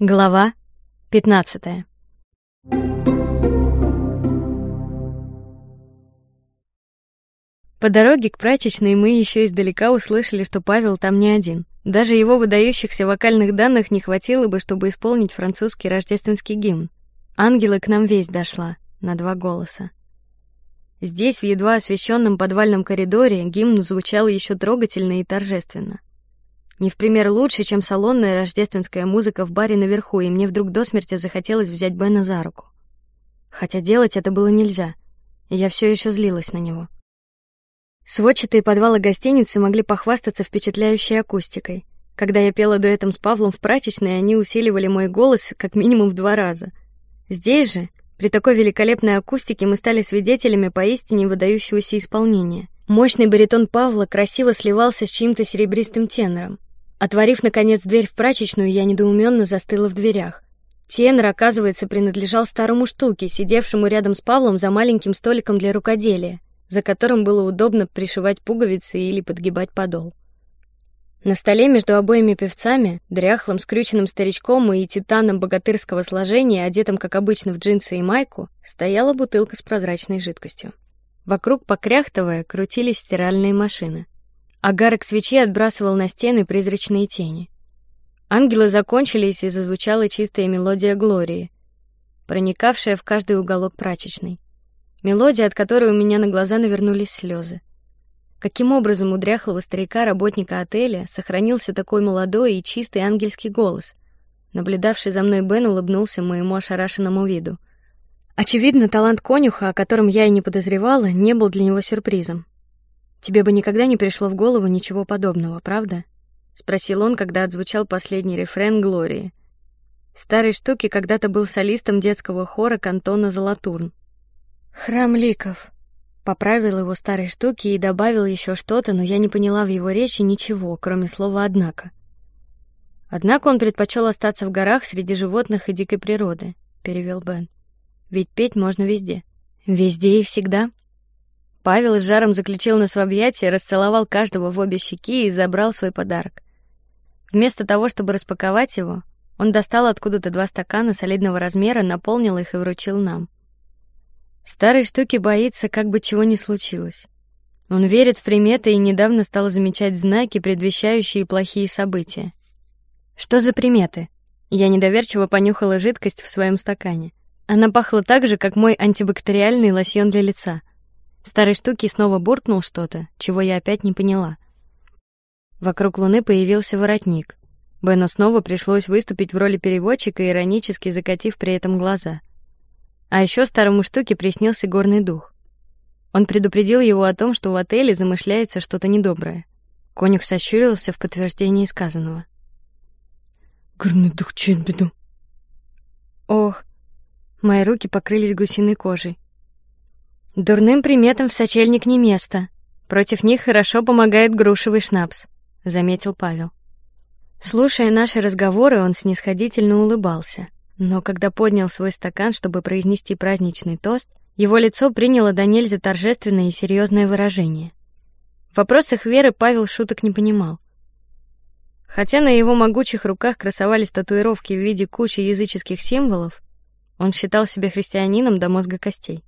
Глава 15. По дороге к прачечной мы еще издалека услышали, что Павел там не один. Даже его выдающихся вокальных данных не хватило бы, чтобы исполнить французский рождественский гимн. Ангелы к нам весь дошла на два голоса. Здесь, в едва освещенном подвальном коридоре, гимн звучал еще трогательно и торжественно. Не в пример лучше, чем салонная рождественская музыка в баре наверху, и мне вдруг до смерти захотелось взять Бена за руку. Хотя делать это было нельзя, я все еще злилась на него. Сводчатые подвалы гостиницы могли похвастаться впечатляющей акустикой. Когда я пела дуэтом с Павлом в прачечной, они усиливали мой голос как минимум в два раза. Здесь же, при такой великолепной акустике, мы стали свидетелями поистине выдающегося исполнения. Мощный баритон Павла красиво сливался с чьим-то серебристым тенором. Отворив наконец дверь в прачечную, я недоуменно застыла в дверях. Тенор, оказывается, принадлежал старому штуке, сидевшему рядом с Павлом за маленьким столиком для рукоделия, за которым было удобно пришивать пуговицы или подгибать подол. На столе между обоими певцами, дряхлым скрюченным старичком и титаном богатырского сложения, одетым как обычно в джинсы и майку, стояла бутылка с прозрачной жидкостью. Вокруг покряхтовая крутились стиральные машины. Агарок свечи отбрасывал на стены призрачные тени. Ангелы закончились, и зазвучала чистая мелодия Глории, проникавшая в каждый уголок прачечной. Мелодия, от которой у меня на глаза навернулись слезы. Каким образом у дряхлого старика работника отеля сохранился такой молодой и чистый ангельский голос? Наблюдавший за мной Бен улыбнулся моему ошарашенному виду. Очевидно, талант конюха, о котором я и не подозревала, не был для него сюрпризом. Тебе бы никогда не пришло в голову ничего подобного, правда? спросил он, когда отзвучал последний рефрен Глории. Старый штуки когда-то был солистом детского хора кантона Золотурн. Храм ликов. Поправил его старый штуки и добавил еще что-то, но я не поняла в его речи ничего, кроме слова однако. Однако он предпочел остаться в горах среди животных и дикой природы, перевел Бен. Ведь петь можно везде, везде и всегда. Павел с жаром заключил нас в объятия, расцеловал каждого в обе щеки и забрал свой подарок. Вместо того, чтобы распаковать его, он достал откуда-то два стакана солидного размера, наполнил их и вручил нам. Старый штуки боится, как бы чего ни случилось. Он верит в приметы и недавно стал замечать знаки, предвещающие плохие события. Что за приметы? Я недоверчиво понюхала жидкость в своем стакане. Она пахла так же, как мой антибактериальный лосьон для лица. Старый штуки снова буркнул что-то, чего я опять не поняла. Вокруг Луны появился воротник. Бену снова пришлось выступить в роли переводчика, иронически закатив при этом глаза. А еще старому штуке приснился горный дух. Он предупредил его о том, что в отеле замышляется что-то недоброе. Конюх сощурился в подтверждение сказанного. Горный дух чин беду. Ох, мои руки покрылись гусиной кожей. Дурным приметам в сочельник не место. Против них хорошо помогает грушевый шнапс, заметил Павел. Слушая наши разговоры, он снисходительно улыбался, но когда поднял свой стакан, чтобы произнести праздничный тост, его лицо приняло до нельзя торжественное и серьезное выражение. В вопросах веры Павел шуток не понимал. Хотя на его могучих руках красовались татуировки в виде кучи языческих символов, он считал себя христианином до мозга костей.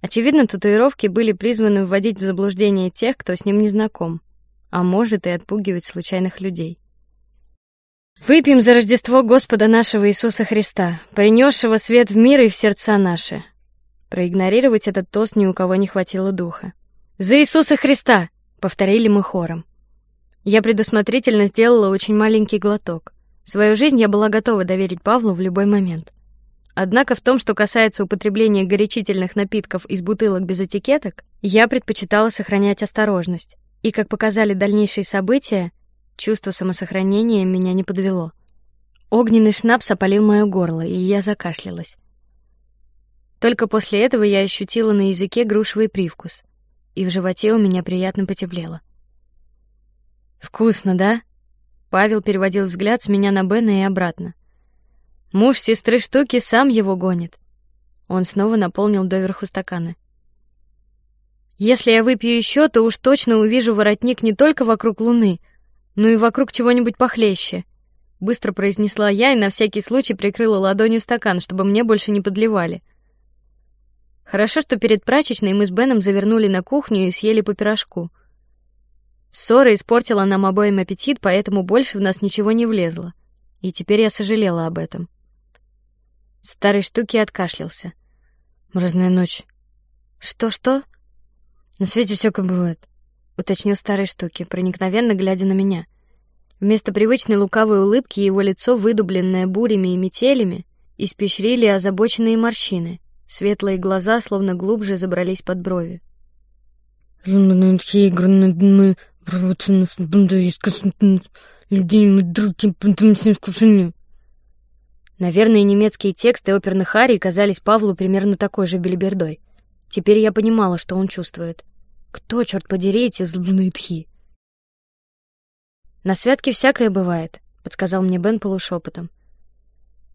Очевидно, татуировки были призваны вводить в заблуждение тех, кто с ним не знаком, а может и отпугивать случайных людей. Выпьем за Рождество Господа нашего Иисуса Христа, принесшего свет в мир и в сердца наши. Проигнорировать этот тост ни у кого не хватило духа. За Иисуса Христа, повторили мы хором. Я предусмотрительно сделала очень маленький глоток. Свою жизнь я была готова доверить Павлу в любой момент. Однако в том, что касается употребления горячительных напитков из бутылок без этикеток, я предпочитала сохранять осторожность. И как показали дальнейшие события, чувство самосохранения меня не подвело. Огненный шнапс опалил мое горло, и я закашлялась. Только после этого я ощутила на языке грушевый привкус, и в животе у меня приятно потеплело. Вкусно, да? Павел переводил взгляд с меня на Бена и обратно. Муж сестры штуки сам его гонит. Он снова наполнил доверху стаканы. Если я выпью еще, то уж точно увижу воротник не только вокруг Луны, но и вокруг чего-нибудь похлеще. быстро произнесла я и на всякий случай прикрыла ладонью стакан, чтобы мне больше не подливали. Хорошо, что перед прачечной мы с Беном завернули на кухню и съели по пирожку. Ссора испортила нам обоим аппетит, поэтому больше в нас ничего не влезло, и теперь я сожалела об этом. Старый штуки откашлялся. Морозная ночь. Что что? На свете все как бывает, уточнил старый штуки, проникновенно глядя на меня. Вместо привычной лукавой улыбки его лицо, выдубленное бурями и метелями, испещрили озабоченные морщины. Светлые глаза словно глубже забрались под брови. Людей мы други Наверное, немецкие тексты оперных арий казались Павлу примерно такой же белибердой. Теперь я понимала, что он чувствует. Кто, черт подери, эти злобные тхи? На святке всякое бывает, подсказал мне Бен полушепотом.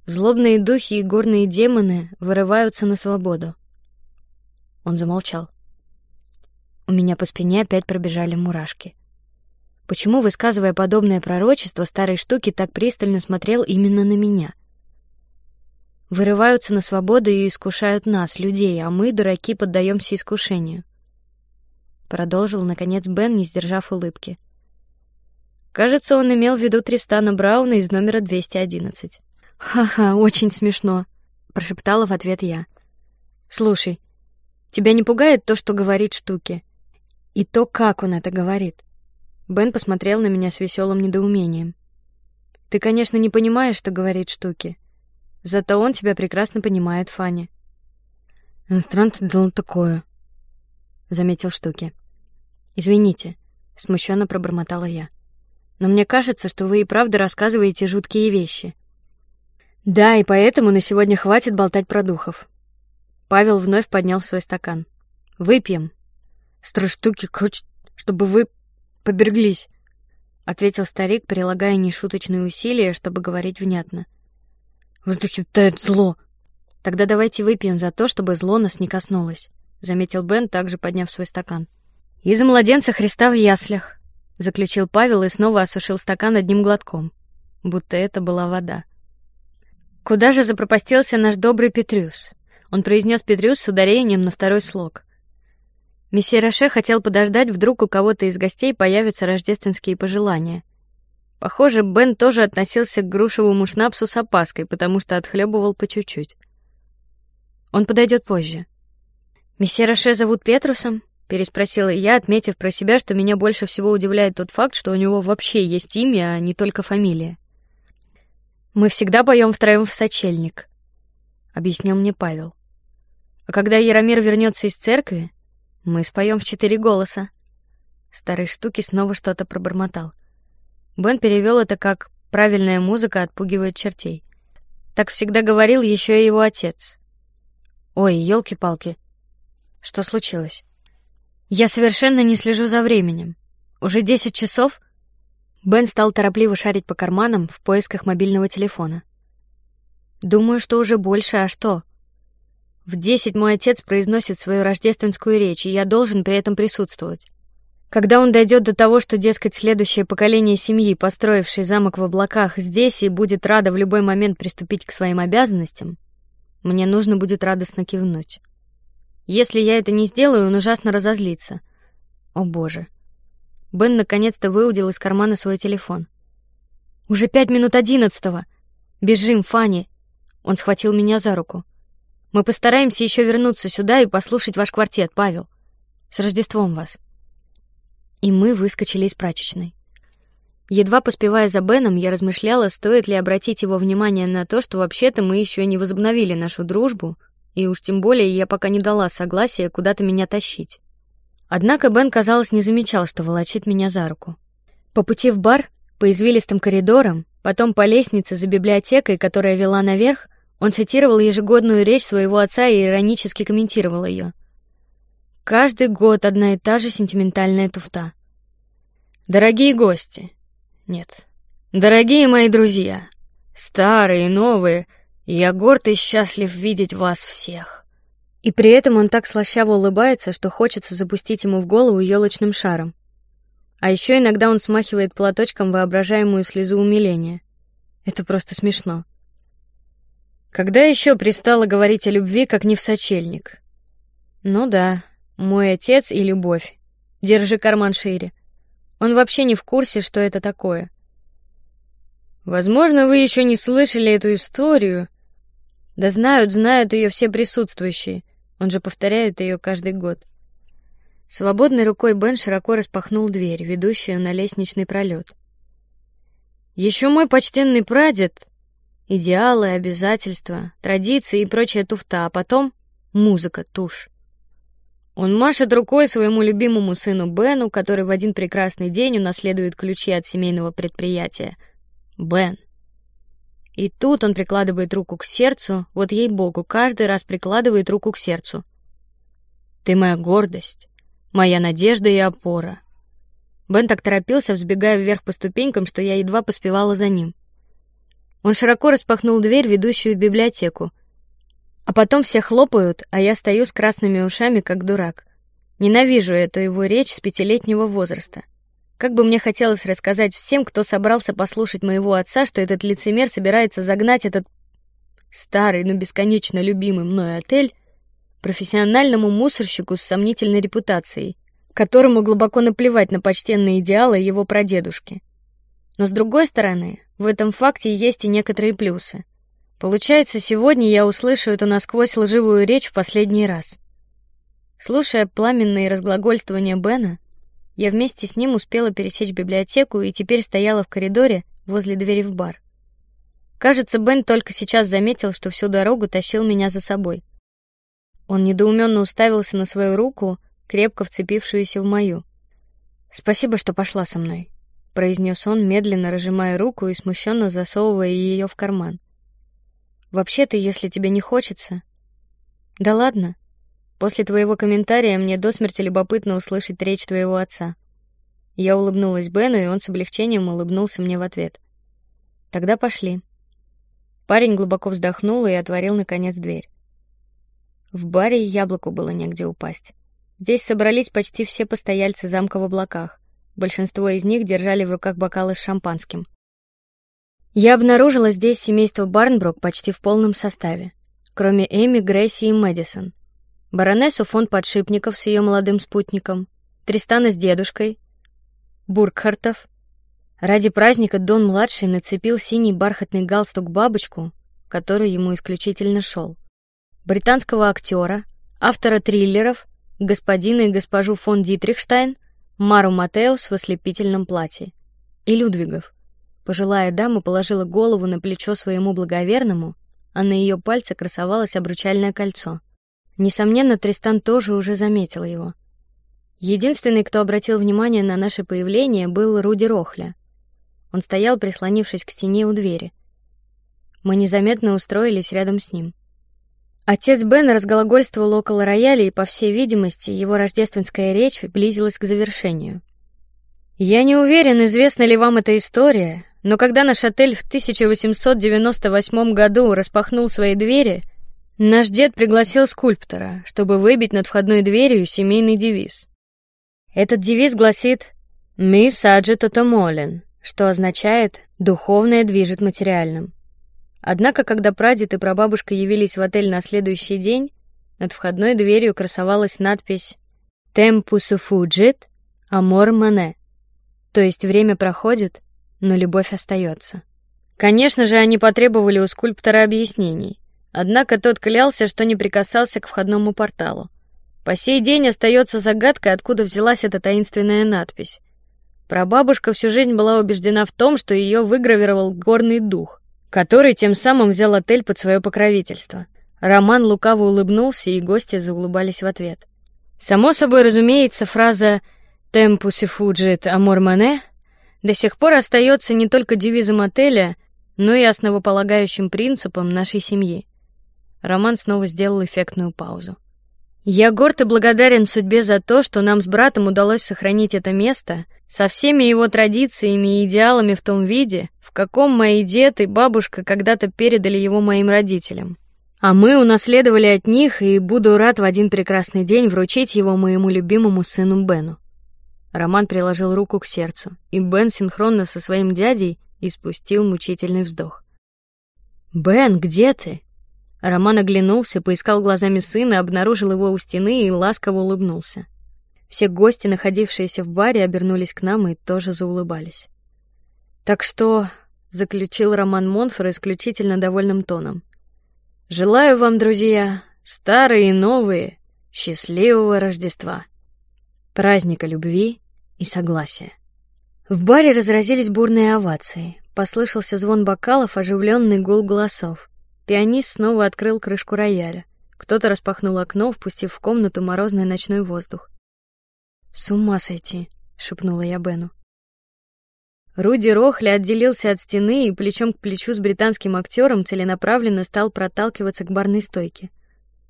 Злобные духи и горные демоны вырываются на свободу. Он замолчал. У меня по спине опять пробежали мурашки. Почему, высказывая подобное пророчество, старый штуки так пристально смотрел именно на меня? Вырываются на свободу и искушают нас, людей, а мы, дураки, поддаемся искушению. Продолжил наконец Бен, не сдержав улыбки. Кажется, он имел в виду Тристана Брауна из номера 211. Ха-ха, очень смешно, прошептала в ответ я. Слушай, тебя не пугает то, что говорит штуки, и то, как он это говорит? Бен посмотрел на меня с веселым недоумением. Ты, конечно, не понимаешь, что говорит штуки, зато он тебя прекрасно понимает, Фанни. Иностранцы делал такое, заметил штуки. Извините, смущенно пробормотала я. Но мне кажется, что вы и правда рассказываете жуткие вещи. Да, и поэтому на сегодня хватит болтать про духов. Павел вновь поднял свой стакан. Выпьем. Хочет, чтобы вы поберглись, ответил старик, прилагая нешуточные усилия, чтобы говорить внятно. В воздухе тает зло. Тогда давайте выпьем за то, чтобы зло нас не коснулось, заметил Бен, также подняв свой стакан. И за младенца Христа в яслях, заключил Павел и снова осушил стакан одним глотком, будто это была вода. Куда же запропастился наш добрый Петрюс? Он произнес Петрюс с ударением на второй слог. Месье Роше хотел подождать, вдруг у кого-то из гостей появятся рождественские пожелания. Похоже, Бен тоже относился к грушевому шнапсу с опаской, потому что отхлебывал по чуть-чуть. Он подойдет позже. Месье Роше зовут Петрусом? переспросила я, отметив про себя, что меня больше всего удивляет тот факт, что у него вообще есть имя, а не только фамилия. Мы всегда поем втроем в сочельник, объяснил мне Павел. А когда Яромир вернется из церкви, мы споем в четыре голоса. Старый штуки снова что-то пробормотал. Бен перевел это как правильная музыка отпугивает чертей. Так всегда говорил еще и его отец. Ой, елки-палки, что случилось? Я совершенно не слежу за временем. Уже десять часов. Бен стал торопливо шарить по карманам в поисках мобильного телефона. Думаю, что уже больше, а что? В десять мой отец произносит свою рождественскую речь, и я должен при этом присутствовать. Когда он дойдет до того, что, дескать, следующее поколение семьи, построившее замок в облаках, здесь и будет рада в любой момент приступить к своим обязанностям, мне нужно будет радостно кивнуть. Если я это не сделаю, он ужасно разозлится. О боже! Бен наконец-то выудил из кармана свой телефон. Уже пять минут одиннадцатого. Бежим, Фанни. Он схватил меня за руку. Мы постараемся еще вернуться сюда и послушать ваш квартет, Павел. С Рождеством вас. И мы выскочили из прачечной. Едва поспевая за Беном, я размышляла, стоит ли обратить его внимание на то, что вообще-то мы еще не возобновили нашу дружбу, и уж тем более я пока не дала согласия куда-то меня тащить. Однако Бен, казалось, не замечал, что волочит меня за руку. По пути в бар, по извилистым коридорам, потом по лестнице за библиотекой, которая вела наверх, он цитировал ежегодную речь своего отца и иронически комментировал ее. Каждый год одна и та же сентиментальная туфта. Дорогие гости, нет, дорогие мои друзья, старые и новые, я горд и счастлив видеть вас всех. И при этом он так слащаво улыбается, что хочется запустить ему в голову елочным шаром. А еще иногда он смахивает платочком воображаемую слезу умиления. Это просто смешно. Когда еще пристало говорить о любви, как не в сочельник? Ну да, мой отец и любовь. Держи карман шире. Он вообще не в курсе, что это такое. Возможно, вы еще не слышали эту историю. Да знают, знают ее все присутствующие. Он же повторяет ее каждый год. Свободной рукой Бен широко распахнул дверь, ведущую на лестничный пролет. Еще мой почтенный прадед, идеалы, обязательства, традиции и прочая туфта, а потом музыка, тушь. Он машет рукой своему любимому сыну Бену, который в один прекрасный день унаследует ключи от семейного предприятия. Бен. И тут он прикладывает руку к сердцу, вот ей богу, каждый раз прикладывает руку к сердцу. Ты моя гордость, моя надежда и опора. Бен так торопился, взбегая вверх по ступенькам, что я едва поспевала за ним. Он широко распахнул дверь, ведущую в библиотеку, а потом все хлопают, а я стою с красными ушами, как дурак. Ненавижу эту его речь с пятилетнего возраста. Как бы мне хотелось рассказать всем, кто собрался послушать моего отца, что этот лицемер собирается загнать этот старый, но бесконечно любимый мной отель профессиональному мусорщику с сомнительной репутацией, которому глубоко наплевать на почтенные идеалы его прадедушки. Но с другой стороны, в этом факте есть и некоторые плюсы. Получается, сегодня я услышу эту насквозь лживую речь в последний раз. Слушая пламенные разглагольствования Бена, я вместе с ним успела пересечь библиотеку и теперь стояла в коридоре возле двери в бар. Кажется, Бен только сейчас заметил, что всю дорогу тащил меня за собой. Он недоуменно уставился на свою руку, крепко вцепившуюся в мою. Спасибо, что пошла со мной, произнес он, медленно разжимая руку и смущенно засовывая ее в карман. Вообще-то, если тебе не хочется. Да ладно. После твоего комментария мне до смерти любопытно услышать речь твоего отца. Я улыбнулась Бену, и он с облегчением улыбнулся мне в ответ. Тогда пошли. Парень глубоко вздохнул и отворил наконец дверь. В баре яблоку было негде упасть. Здесь собрались почти все постояльцы замка в облаках. Большинство из них держали в руках бокалы с шампанским. Я обнаружила здесь семейство Барнбрук почти в полном составе, кроме Эми, Грейси и Мэдисон. Баронессу фон подшипников с ее молодым спутником, Тристана с дедушкой, Буркхартов. Ради праздника Дон младший нацепил синий бархатный галстук бабочку, который ему исключительно шел. Британского актера, автора триллеров, господина и госпожу фон Дитрихштайн, Мару Матеус в ослепительном платье и Людвигов Пожилая дама положила голову на плечо своему благоверному, а на ее пальце красовалось обручальное кольцо. Несомненно, Тристан тоже уже заметил его. Единственный, кто обратил внимание на наше появление, был Руди Рохля. Он стоял, прислонившись к стене у двери. Мы незаметно устроились рядом с ним. Отец Бен разглагольствовал около рояля, и по всей видимости его рождественская речь близилась к завершению. Я не уверен, известна ли вам эта история, но когда наш отель в 1898 году распахнул свои двери, наш дед пригласил скульптора, чтобы выбить над входной дверью семейный девиз. Этот девиз гласит «Ми саджет атомолен», что означает «духовное движет материальным». Однако, когда прадед и прабабушка явились в отель на следующий день, над входной дверью красовалась надпись «Tempus fugit, amor mane», то есть время проходит, но любовь остается. Конечно же, они потребовали у скульптора объяснений. Однако тот клялся, что не прикасался к входному порталу. По сей день остается загадкой, откуда взялась эта таинственная надпись. Прабабушка всю жизнь была убеждена в том, что ее выгравировал горный дух, который тем самым взял отель под свое покровительство. Роман лукаво улыбнулся, и гости заулыбались в ответ. Само собой, разумеется, фраза «Tempus fugit amor mane» до сих пор остается не только девизом отеля, но и основополагающим принципом нашей семьи. Роман снова сделал эффектную паузу. Я горд и благодарен судьбе за то, что нам с братом удалось сохранить это место со всеми его традициями и идеалами в том виде, в каком мои дед и бабушка когда-то передали его моим родителям. А мы унаследовали от них, и буду рад в один прекрасный день вручить его моему любимому сыну Бену. Роман приложил руку к сердцу, и Бен синхронно со своим дядей и спустил мучительный вздох. Бен, где ты? Роман оглянулся, поискал глазами сына, обнаружил его у стены и ласково улыбнулся. Все гости, находившиеся в баре, обернулись к нам и тоже заулыбались. Так что, заключил Роман Монфор исключительно довольным тоном. Желаю вам, друзья, старые и новые, счастливого Рождества, праздника любви и согласия. В баре разразились бурные овации. Послышался звон бокалов, оживленный гул голосов. Пианист снова открыл крышку рояля. Кто-то распахнул окно, впустив в комнату морозный ночной воздух. С ума сойти, шепнула я Бену. Руди Рохли отделился от стены и плечом к плечу с британским актером целенаправленно стал проталкиваться к барной стойке.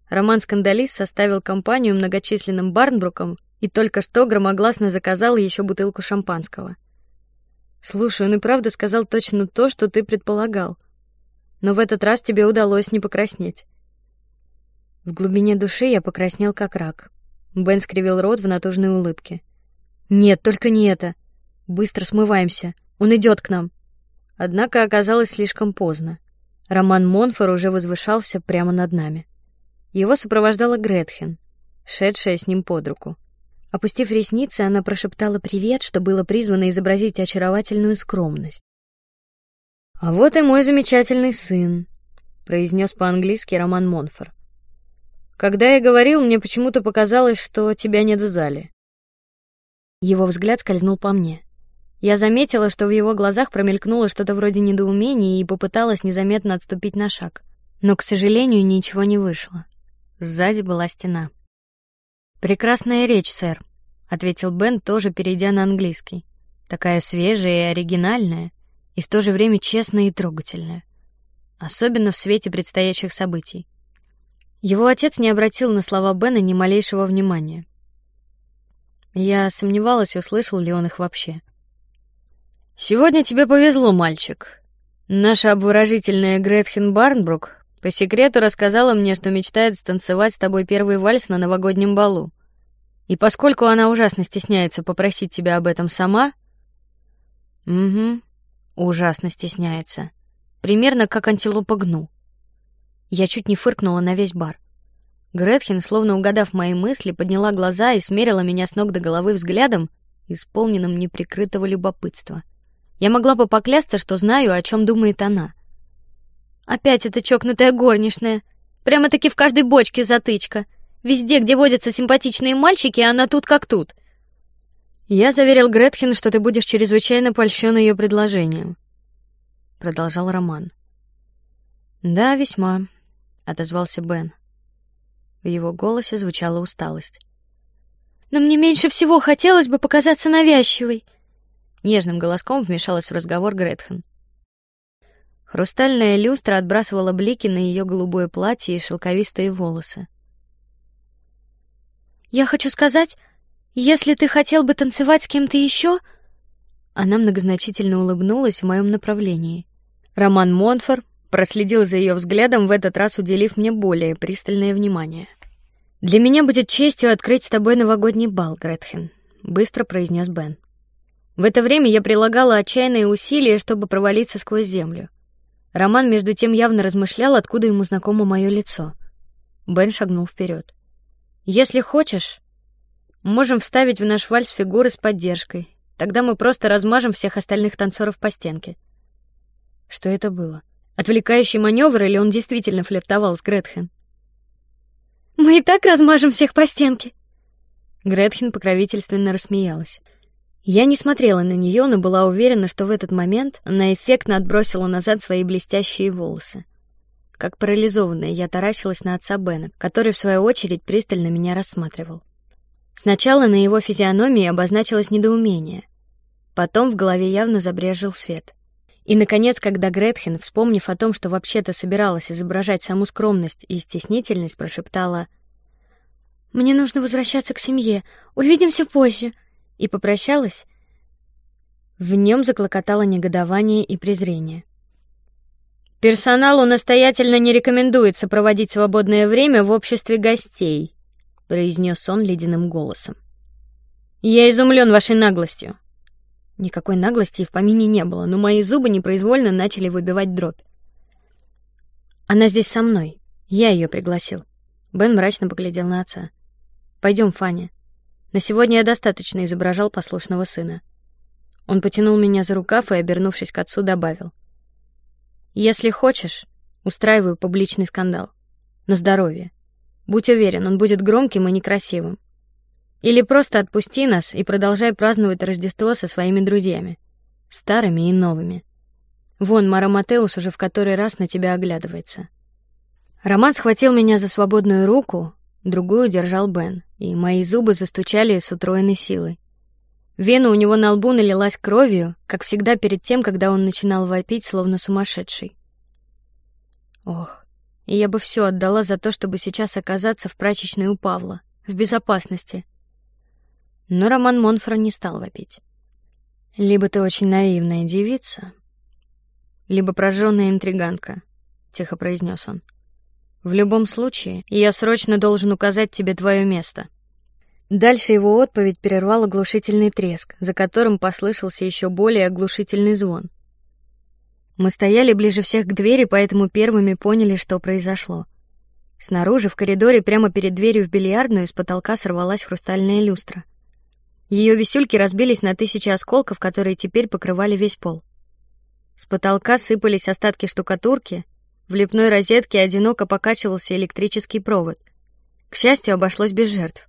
Роман Скандалист составил компанию многочисленным Барнбрукам и только что громогласно заказал еще бутылку шампанского. Слушай, он и правда сказал точно то, что ты предполагал. Но в этот раз тебе удалось не покраснеть. В глубине души я покраснел как рак. Бен скривил рот в натужной улыбке. Нет, только не это. Быстро смываемся. Он идет к нам. Однако оказалось слишком поздно. Роман Монфор уже возвышался прямо над нами. Его сопровождала Гретхен, шедшая с ним под руку. Опустив ресницы, она прошептала привет, что было призвано изобразить очаровательную скромность. А вот и мой замечательный сын, произнес по-английски Роман Монфор. Когда я говорил, мне почему-то показалось, что тебя нет в зале. Его взгляд скользнул по мне. Я заметила, что в его глазах промелькнуло что-то вроде недоумения и попыталась незаметно отступить на шаг, но, к сожалению, ничего не вышло. Сзади была стена. Прекрасная речь, сэр, ответил Бен, тоже перейдя на английский. Такая свежая и оригинальная, и в то же время честная и трогательная, особенно в свете предстоящих событий. Его отец не обратил на слова Бена ни малейшего внимания. Я сомневалась, услышал ли он их вообще. Сегодня тебе повезло, мальчик. Наша обворожительная Гретхен Барнбрук по секрету рассказала мне, что мечтает станцевать с тобой первый вальс на новогоднем балу. И поскольку она ужасно стесняется попросить тебя об этом сама, угу, ужасно стесняется, примерно как антилопа гну. Я чуть не фыркнула на весь бар. Гретхен, словно угадав мои мысли, подняла глаза и смерила меня с ног до головы взглядом, исполненным неприкрытого любопытства. Я могла бы поклясться, что знаю, о чем думает она. Опять эта чокнутая горничная. Прямо-таки в каждой бочке затычка. Везде, где водятся симпатичные мальчики, она тут как тут. Я заверил Гретхен, что ты будешь чрезвычайно польщен ее предложением. Продолжал Роман. Да, весьма, отозвался Бен. В его голосе звучала усталость. Но мне меньше всего хотелось бы показаться навязчивой. Нежным голоском вмешалась в разговор Гретхен. Хрустальная люстра отбрасывала блики на ее голубое платье и шелковистые волосы. Я хочу сказать, если ты хотел бы танцевать с кем-то еще, она многозначительно улыбнулась в моем направлении. Роман Монфор проследил за ее взглядом, в этот раз уделив мне более пристальное внимание. Для меня будет честью открыть с тобой новогодний бал, Гретхен, быстро произнес Бен. В это время я прилагала отчаянные усилия, чтобы провалиться сквозь землю. Роман между тем явно размышлял, откуда ему знакомо мое лицо. Бен шагнул вперед. Если хочешь, можем вставить в наш вальс фигуры с поддержкой. Тогда мы просто размажем всех остальных танцоров по стенке. Что это было? Отвлекающий маневр или он действительно флиртовал с Гретхен? Мы и так размажем всех по стенке. Гретхен покровительственно рассмеялась. Я не смотрела на нее, но была уверена, что в этот момент она эффектно отбросила назад свои блестящие волосы. Как парализованная, я таращилась на отца Бена, который в свою очередь пристально меня рассматривал. Сначала на его физиономии обозначилось недоумение, потом в голове явно забрежил свет. И наконец, когда Гретхен, вспомнив о том, что вообще-то собиралась изображать саму скромность и стеснительность, прошептала: "Мне нужно возвращаться к семье. Увидимся позже" и попрощалась, в нем заклокотало негодование и презрение. Персоналу настоятельно не рекомендуется проводить свободное время в обществе гостей, произнес он ледяным голосом. Я изумлен вашей наглостью. Никакой наглости и в помине не было, но мои зубы непроизвольно начали выбивать дробь. Она здесь со мной. Я ее пригласил. Бен мрачно поглядел на отца. Пойдем, Фаня. На сегодня я достаточно изображал послушного сына. Он потянул меня за рукав и, обернувшись к отцу, добавил: "Если хочешь, устраиваю публичный скандал. На здоровье. Будь уверен, он будет громким и некрасивым. Или просто отпусти нас и продолжай праздновать Рождество со своими друзьями, старыми и новыми. Вон Мара Матеус уже в который раз на тебя оглядывается. Роман схватил меня за свободную руку, другую держал Бен, и мои зубы застучали с утроенной силой. Вена у него на лбу налилась кровью, как всегда перед тем, когда он начинал вопить, словно сумасшедший. Ох, и я бы все отдала за то, чтобы сейчас оказаться в прачечной у Павла, в безопасности, но Роман Монфор не стал вопить. Либо ты очень наивная девица, либо прожженная интриганка, тихо произнес он. В любом случае, я срочно должен указать тебе твое место. Дальше его отповедь прервал оглушительный треск, за которым послышался еще более оглушительный звон. Мы стояли ближе всех к двери, поэтому первыми поняли, что произошло. Снаружи в коридоре прямо перед дверью в бильярдную с потолка сорвалась хрустальная люстра. Ее висюльки разбились на тысячи осколков, которые теперь покрывали весь пол. С потолка сыпались остатки штукатурки, в лепной розетке одиноко покачивался электрический провод. К счастью, обошлось без жертв.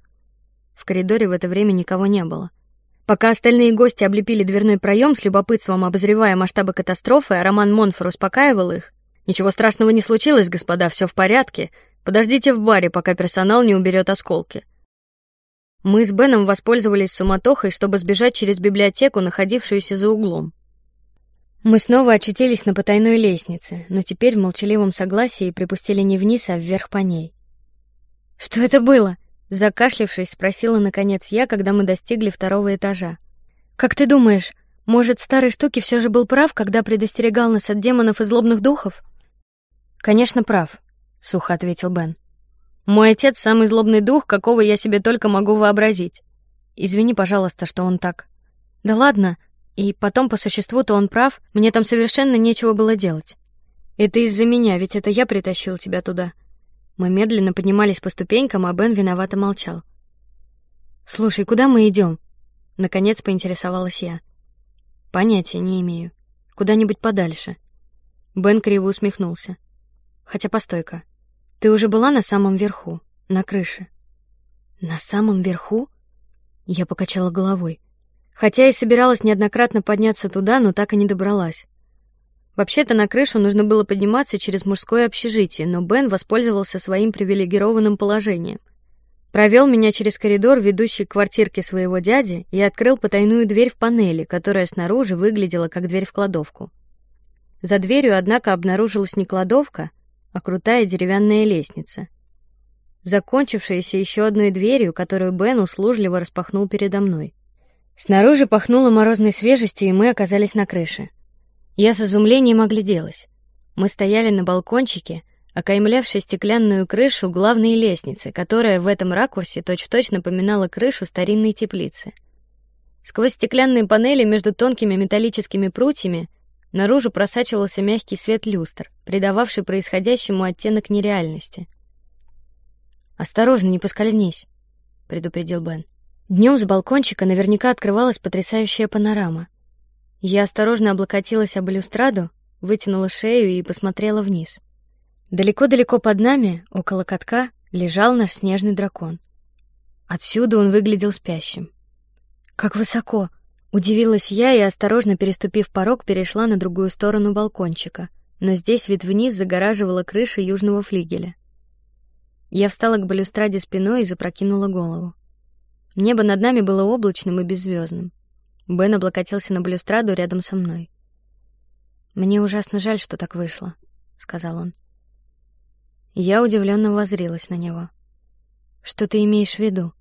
В коридоре в это время никого не было. Пока остальные гости облепили дверной проем с любопытством обозревая масштабы катастрофы, а Роман Монфор успокаивал их: "Ничего страшного не случилось, господа, все в порядке. Подождите в баре, пока персонал не уберет осколки". Мы с Беном воспользовались суматохой, чтобы сбежать через библиотеку, находившуюся за углом. Мы снова очутились на потайной лестнице, но теперь в молчаливом согласии припустили не вниз, а вверх по ней. Что это было? Закашлившись, спросила наконец я, когда мы достигли второго этажа. Как ты думаешь, может, старый штуки все же был прав, когда предостерегал нас от демонов и злобных духов? Конечно, прав, сухо ответил Бен. Мой отец самый злобный дух, какого я себе только могу вообразить. Извини, пожалуйста, что он так. Да ладно. И потом по существу-то он прав. Мне там совершенно нечего было делать. Это из-за меня, ведь это я притащил тебя туда. Мы медленно поднимались по ступенькам, а Бен виновато молчал. Слушай, куда мы идем? Наконец поинтересовалась я. Понятия не имею. Куда-нибудь подальше. Бен криво усмехнулся. Хотя постойка. Ты уже была на самом верху, на крыше? На самом верху? Я покачала головой. Хотя и собиралась неоднократно подняться туда, но так и не добралась. Вообще-то на крышу нужно было подниматься через мужское общежитие, но Бен воспользовался своим привилегированным положением. Провел меня через коридор, ведущий к квартирке своего дяди, и открыл потайную дверь в панели, которая снаружи выглядела как дверь в кладовку. За дверью, однако, обнаружилась не кладовка, а крутая деревянная лестница, закончившаяся еще одной дверью, которую Бен услужливо распахнул передо мной. Снаружи пахнуло морозной свежестью, и мы оказались на крыше. Я с изумлением огляделась. Мы стояли на балкончике, окаймлявшей стеклянную крышу главной лестницы, которая в этом ракурсе точь-в-точь напоминала крышу старинной теплицы. Сквозь стеклянные панели между тонкими металлическими прутьями Наружу просачивался мягкий свет люстр, придававший происходящему оттенок нереальности. Осторожно, не поскользнись, предупредил Бен. Днем с балкончика наверняка открывалась потрясающая панорама. Я осторожно облокотилась об балюстраду, вытянула шею и посмотрела вниз. Далеко-далеко под нами, около катка, лежал наш снежный дракон. Отсюда он выглядел спящим. Как высоко! Удивилась я и осторожно переступив порог, перешла на другую сторону балкончика, но здесь вид вниз загораживала крыша южного флигеля. Я встала к балюстраде спиной и запрокинула голову. Небо над нами было облачным и беззвездным. Бен облокотился на балюстраду рядом со мной. Мне ужасно жаль, что так вышло, сказал он. Я удивленно воззрилась на него. Что ты имеешь в виду?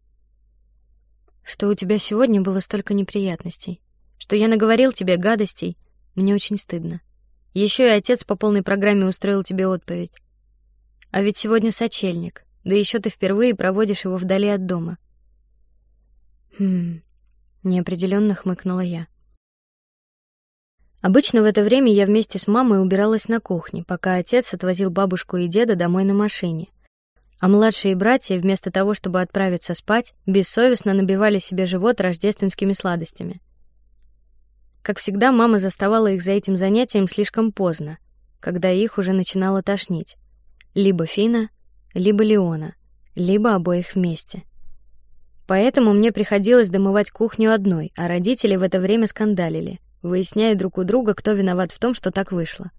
что у тебя сегодня было столько неприятностей, что я наговорил тебе гадостей. Мне очень стыдно. Еще и отец по полной программе устроил тебе отповедь. А ведь сегодня сочельник, да еще ты впервые проводишь его вдали от дома. Хм. Неопределенно хмыкнула я. Обычно в это время я вместе с мамой убиралась на кухне, пока отец отвозил бабушку и деда домой на машине. А младшие братья, вместо того, чтобы отправиться спать, бессовестно набивали себе живот рождественскими сладостями. Как всегда, мама заставала их за этим занятием слишком поздно, когда их уже начинало тошнить. Либо Фина, либо Леона, либо обоих вместе. Поэтому мне приходилось домывать кухню одной, а родители в это время скандалили выясняя друг у друга, кто виноват в том, что так вышло.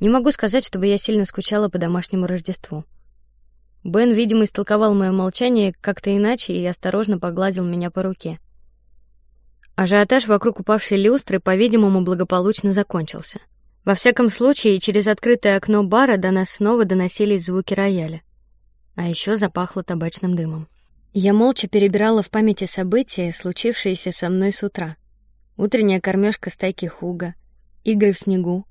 Не могу сказать, чтобы я сильно скучала по домашнему Рождеству. Бен, видимо, истолковал мое молчание как-то иначе и осторожно погладил меня по руке. Ажиотаж вокруг упавшей люстры, по-видимому, благополучно закончился. Во всяком случае, через открытое окно бара до нас снова доносились звуки рояля, а еще запахло табачным дымом. Я молча перебирала в памяти события, случившиеся со мной с утра утренняя кормежка стайки Хуга, игры в снегу,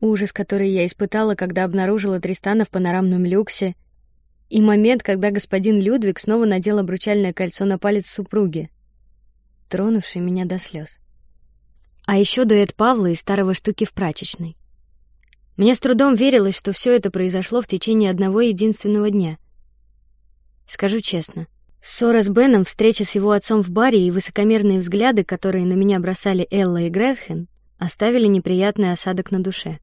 ужас, который я испытала, когда обнаружила Тристана в панорамном люксе, и момент, когда господин Людвиг снова надел обручальное кольцо на палец супруги, тронувший меня до слез. А еще дуэт Павла и старого штуки в прачечной. Мне с трудом верилось, что все это произошло в течение одного единственного дня. Скажу честно, Ссора с Беном, встреча с его отцом в баре и высокомерные взгляды, которые на меня бросали Элла и Гретхен, оставили неприятный осадок на душе.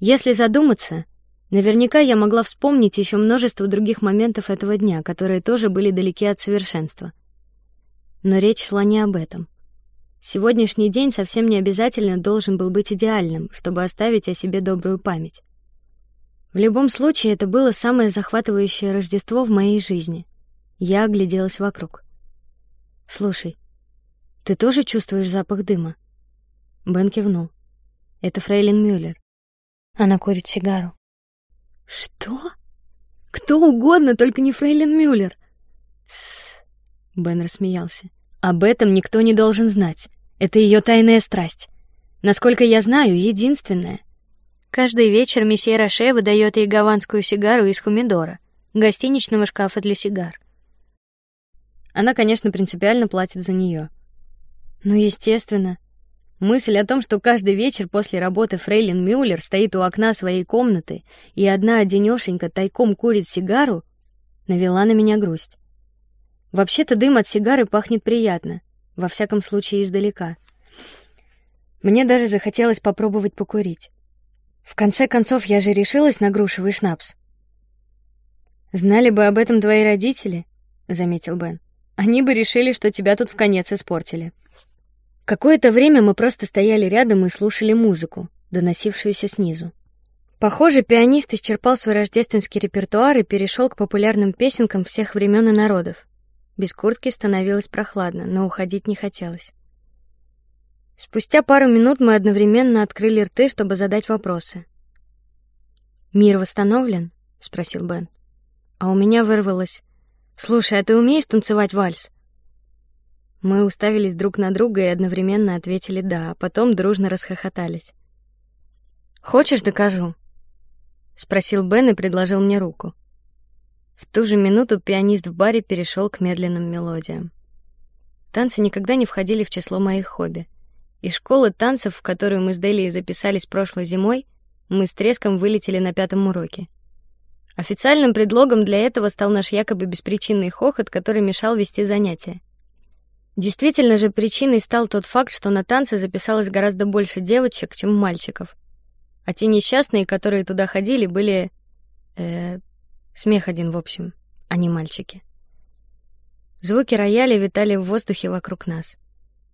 Если задуматься, наверняка я могла вспомнить еще множество других моментов этого дня, которые тоже были далеки от совершенства. Но речь шла не об этом. Сегодняшний день совсем не обязательно должен был быть идеальным, чтобы оставить о себе добрую память. В любом случае, это было самое захватывающее Рождество в моей жизни. Я огляделась вокруг. Слушай, ты тоже чувствуешь запах дыма? Бен кивнул. Это Фрейлин Мюллер. Она курит сигару. Что? Кто угодно, только не Фрейлин Мюллер. Тс. Бен рассмеялся. Об этом никто не должен знать. Это ее тайная страсть. Насколько я знаю, единственная. Каждый вечер месье Роше выдает ей гаванскую сигару из хумидора, гостиничного шкафа для сигар. Она, конечно, принципиально платит за нее. Но естественно, мысль о том, что каждый вечер после работы Фрейлин Мюллер стоит у окна своей комнаты и одна одинешенька тайком курит сигару, навела на меня грусть. Вообще-то дым от сигары пахнет приятно, во всяком случае издалека. Мне даже захотелось попробовать покурить. В конце концов, я же решилась на грушевый шнапс. Знали бы об этом твои родители, заметил Бен. Они бы решили, что тебя тут в конец испортили. Какое-то время мы просто стояли рядом и слушали музыку, доносившуюся снизу. Похоже, пианист исчерпал свой рождественский репертуар и перешел к популярным песенкам всех времен и народов. Без куртки становилось прохладно, но уходить не хотелось. Спустя пару минут мы одновременно открыли рты, чтобы задать вопросы. Мир восстановлен? – спросил Бен. А у меня вырвалось: Слушай, а ты умеешь танцевать вальс? Мы уставились друг на друга и одновременно ответили да, а потом дружно расхохотались. Хочешь, докажу? спросил Бен и предложил мне руку. В ту же минуту пианист в баре перешел к медленным мелодиям. Танцы никогда не входили в число моих хобби. Из школы танцев, в которую мы с Делией записались прошлой зимой, мы с треском вылетели на пятом уроке. Официальным предлогом для этого стал наш якобы беспричинный хохот, который мешал вести занятия. Действительно же причиной стал тот факт, что на танцы записалось гораздо больше девочек, чем мальчиков, а те несчастные, которые туда ходили, были э, смех один в общем, а не мальчики. Звуки рояля витали в воздухе вокруг нас.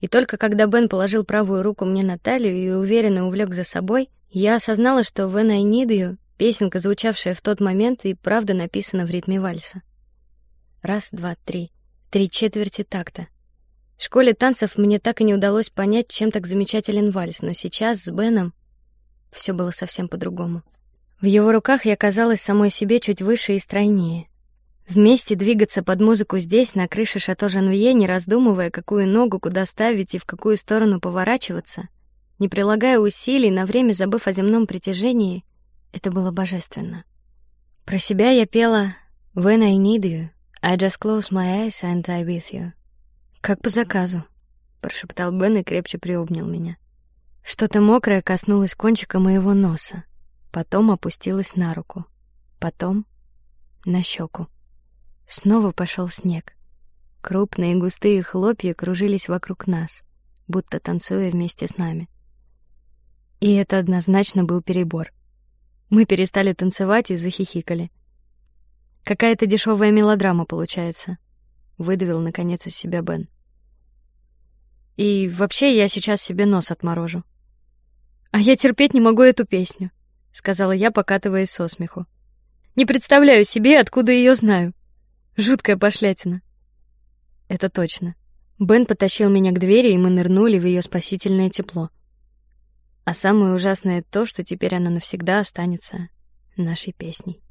И только когда Бен положил правую руку мне на талию и уверенно увлек за собой, я осознала, что Need You Песенка, звучавшая в тот момент, и правда написана в ритме вальса. Раз, два, три, три четверти такта. В школе танцев мне так и не удалось понять, чем так замечателен вальс, но сейчас с Беном все было совсем по-другому. В его руках я казалась самой себе чуть выше и стройнее. Вместе двигаться под музыку здесь, на крыше шато Жанвье, не раздумывая, какую ногу куда ставить и в какую сторону поворачиваться, не прилагая усилий, на время забыв о земном притяжении, это было божественно. Про себя я пела When I need you, I just close my eyes and I with you. Как по заказу, прошептал Бен и крепче приобнял меня. Что-то мокрое коснулось кончика моего носа, потом опустилось на руку, потом на щеку. Снова пошел снег. Крупные густые хлопья кружились вокруг нас, будто танцуя вместе с нами. И это однозначно был перебор. Мы перестали танцевать и захихикали. Какая-то дешевая мелодрама получается, выдавил наконец из себя Бен. И вообще я сейчас себе нос отморожу. А я терпеть не могу эту песню, сказала я, покатываясь со смеху. Не представляю себе, откуда ее знаю. Жуткая пошлятина. Это точно. Бен потащил меня к двери, и мы нырнули в ее спасительное тепло. А самое ужасное то, что теперь она навсегда останется нашей песней.